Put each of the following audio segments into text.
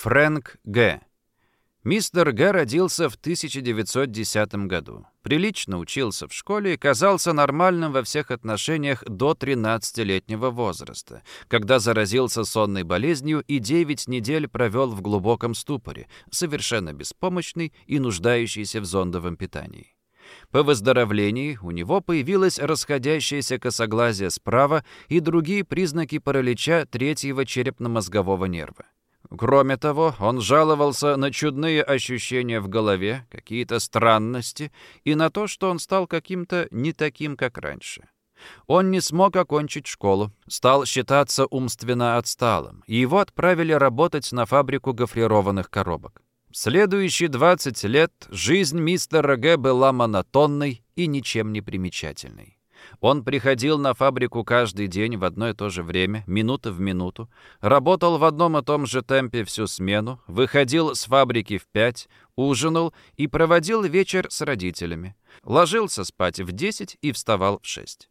Фрэнк Г. Мистер Г. родился в 1910 году. Прилично учился в школе и казался нормальным во всех отношениях до 13-летнего возраста, когда заразился сонной болезнью и 9 недель провел в глубоком ступоре, совершенно беспомощный и нуждающийся в зондовом питании. По выздоровлении у него появилось расходящееся косоглазие справа и другие признаки паралича третьего черепно-мозгового нерва. Кроме того, он жаловался на чудные ощущения в голове, какие-то странности и на то, что он стал каким-то не таким, как раньше. Он не смог окончить школу, стал считаться умственно отсталым, и его отправили работать на фабрику гофрированных коробок. Следующие 20 лет жизнь мистера Г была монотонной и ничем не примечательной. Он приходил на фабрику каждый день в одно и то же время, минута в минуту, работал в одном и том же темпе всю смену, выходил с фабрики в пять, ужинал и проводил вечер с родителями. Ложился спать в десять и вставал в шесть.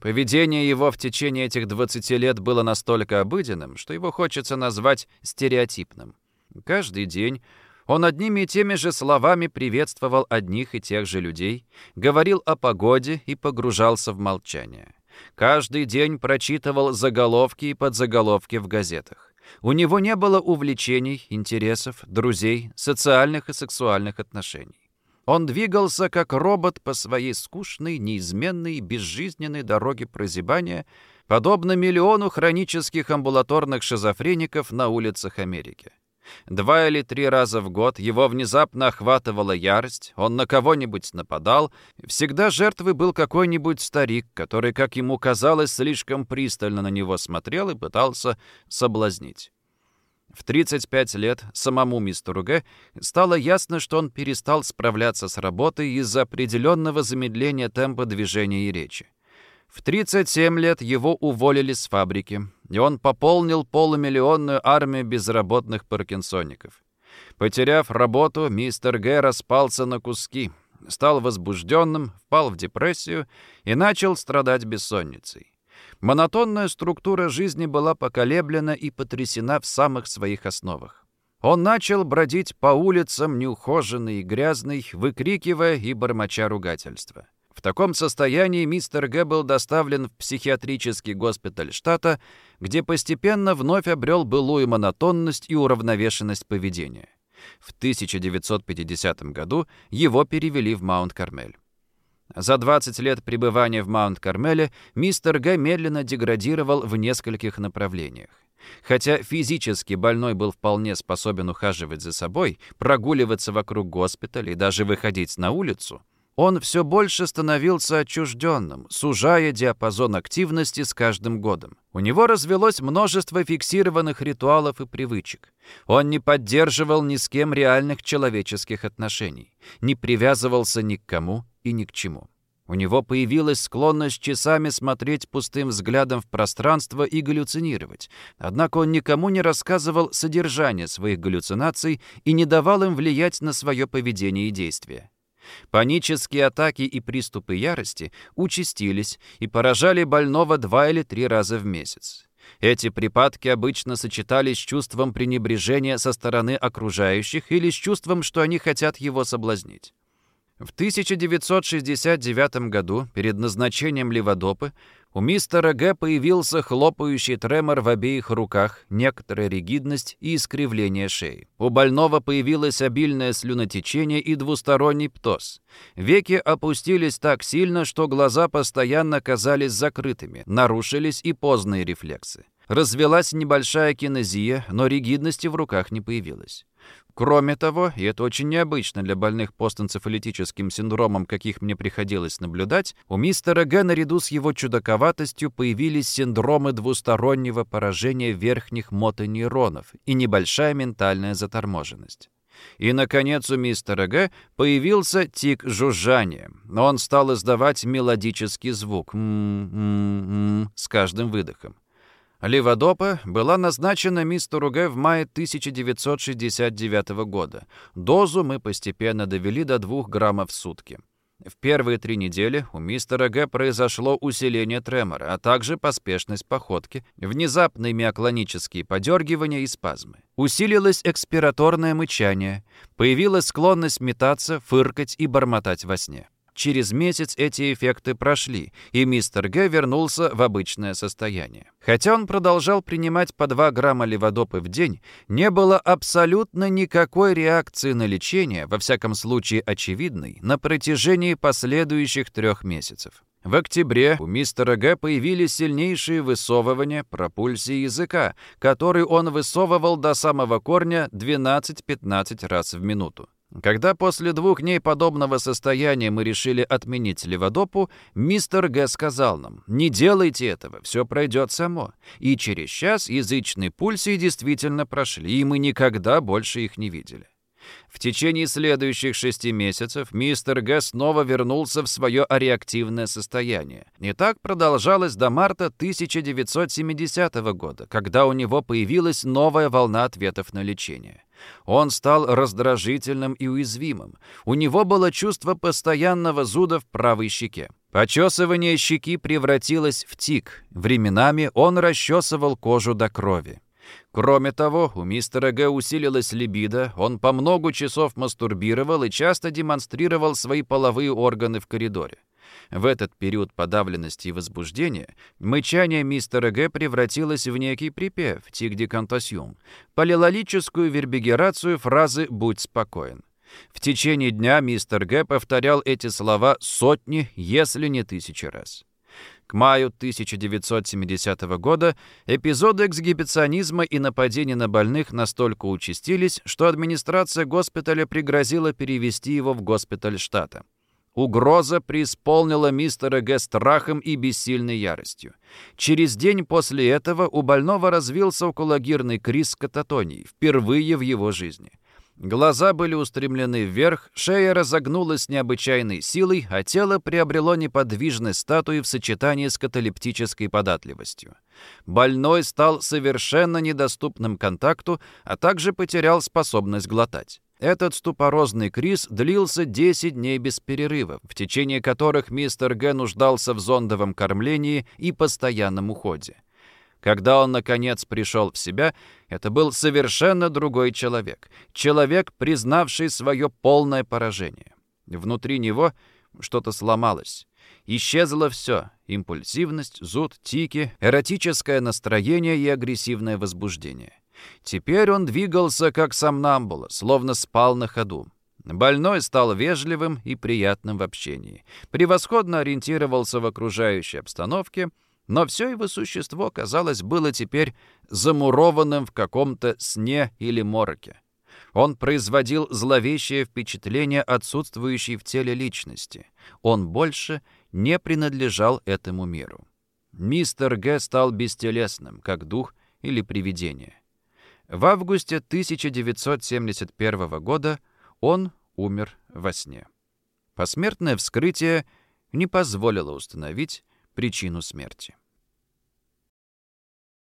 Поведение его в течение этих 20 лет было настолько обыденным, что его хочется назвать стереотипным. Каждый день он одними и теми же словами приветствовал одних и тех же людей, говорил о погоде и погружался в молчание. Каждый день прочитывал заголовки и подзаголовки в газетах. У него не было увлечений, интересов, друзей, социальных и сексуальных отношений. Он двигался как робот по своей скучной, неизменной, безжизненной дороге прозябания, подобно миллиону хронических амбулаторных шизофреников на улицах Америки. Два или три раза в год его внезапно охватывала ярость, он на кого-нибудь нападал, всегда жертвой был какой-нибудь старик, который, как ему казалось, слишком пристально на него смотрел и пытался соблазнить. В 35 лет самому мистеру Г. стало ясно, что он перестал справляться с работой из-за определенного замедления темпа движения и речи. В 37 лет его уволили с фабрики, и он пополнил полумиллионную армию безработных паркинсоников. Потеряв работу, мистер Г. распался на куски, стал возбужденным, впал в депрессию и начал страдать бессонницей. Монотонная структура жизни была поколеблена и потрясена в самых своих основах. Он начал бродить по улицам, неухоженный и грязный, выкрикивая и бормоча ругательства. В таком состоянии мистер Г. был доставлен в психиатрический госпиталь штата, где постепенно вновь обрел былую монотонность и уравновешенность поведения. В 1950 году его перевели в Маунт-Кармель. За 20 лет пребывания в Маунт-Кармеле мистер Г. медленно деградировал в нескольких направлениях. Хотя физически больной был вполне способен ухаживать за собой, прогуливаться вокруг госпиталя и даже выходить на улицу, он все больше становился отчужденным, сужая диапазон активности с каждым годом. У него развелось множество фиксированных ритуалов и привычек. Он не поддерживал ни с кем реальных человеческих отношений, не привязывался ни к кому и ни к чему. У него появилась склонность часами смотреть пустым взглядом в пространство и галлюцинировать. Однако он никому не рассказывал содержание своих галлюцинаций и не давал им влиять на свое поведение и действия. Панические атаки и приступы ярости участились и поражали больного два или три раза в месяц. Эти припадки обычно сочетались с чувством пренебрежения со стороны окружающих или с чувством, что они хотят его соблазнить. В 1969 году, перед назначением леводопы, у мистера Г. появился хлопающий тремор в обеих руках, некоторая ригидность и искривление шеи. У больного появилось обильное слюнотечение и двусторонний птоз. Веки опустились так сильно, что глаза постоянно казались закрытыми, нарушились и поздние рефлексы. Развелась небольшая кинезия, но ригидности в руках не появилось. Кроме того, и это очень необычно для больных постэнцефалитическим синдромом, каких мне приходилось наблюдать, у мистера Г. наряду с его чудаковатостью появились синдромы двустороннего поражения верхних мотонейронов и небольшая ментальная заторможенность. И, наконец, у мистера Г. появился тик жужжания. Он стал издавать мелодический звук «м-м-м» с каждым выдохом. Леводопа была назначена мистеру Г. в мае 1969 года. Дозу мы постепенно довели до 2 граммов в сутки. В первые три недели у мистера Г произошло усиление тремора, а также поспешность походки, внезапные миоклонические подергивания и спазмы. Усилилось экспираторное мычание, появилась склонность метаться, фыркать и бормотать во сне. Через месяц эти эффекты прошли, и мистер Г вернулся в обычное состояние. Хотя он продолжал принимать по 2 грамма леводопы в день, не было абсолютно никакой реакции на лечение, во всяком случае очевидной, на протяжении последующих трех месяцев. В октябре у мистера Г появились сильнейшие высовывания пропульсии языка, который он высовывал до самого корня 12-15 раз в минуту. Когда после двух дней подобного состояния мы решили отменить леводопу, мистер Г. сказал нам, «Не делайте этого, все пройдет само». И через час язычные пульсы действительно прошли, и мы никогда больше их не видели. В течение следующих шести месяцев мистер Г. снова вернулся в свое ареактивное состояние. И так продолжалось до марта 1970 года, когда у него появилась новая волна ответов на лечение. Он стал раздражительным и уязвимым. У него было чувство постоянного зуда в правой щеке. Почесывание щеки превратилось в тик. Временами он расчесывал кожу до крови. Кроме того, у мистера Г. усилилась либидо, он по много часов мастурбировал и часто демонстрировал свои половые органы в коридоре. В этот период подавленности и возбуждения мычание мистера Г. превратилось в некий припев «тик де кантасьюм», полилолическую вербигерацию фразы «будь спокоен». В течение дня мистер Г. повторял эти слова сотни, если не тысячи раз. К маю 1970 года эпизоды эксгибиционизма и нападений на больных настолько участились, что администрация госпиталя пригрозила перевести его в госпиталь штата. Угроза преисполнила мистера Г. страхом и бессильной яростью. Через день после этого у больного развился окологирный криз с впервые в его жизни. Глаза были устремлены вверх, шея разогнулась с необычайной силой, а тело приобрело неподвижность статуи в сочетании с каталептической податливостью. Больной стал совершенно недоступным контакту, а также потерял способность глотать. Этот ступорозный криз длился 10 дней без перерыва, в течение которых мистер Г. нуждался в зондовом кормлении и постоянном уходе. Когда он, наконец, пришел в себя, это был совершенно другой человек. Человек, признавший свое полное поражение. Внутри него что-то сломалось. Исчезло все — импульсивность, зуд, тики, эротическое настроение и агрессивное возбуждение. Теперь он двигался как сомнамбула, словно спал на ходу. Больной стал вежливым и приятным в общении. Превосходно ориентировался в окружающей обстановке, но все его существо, казалось, было теперь замурованным в каком-то сне или мороке. Он производил зловещее впечатление отсутствующей в теле личности. Он больше не принадлежал этому миру. Мистер Г. стал бестелесным, как дух или привидение. В августе 1971 года он умер во сне. Посмертное вскрытие не позволило установить причину смерти.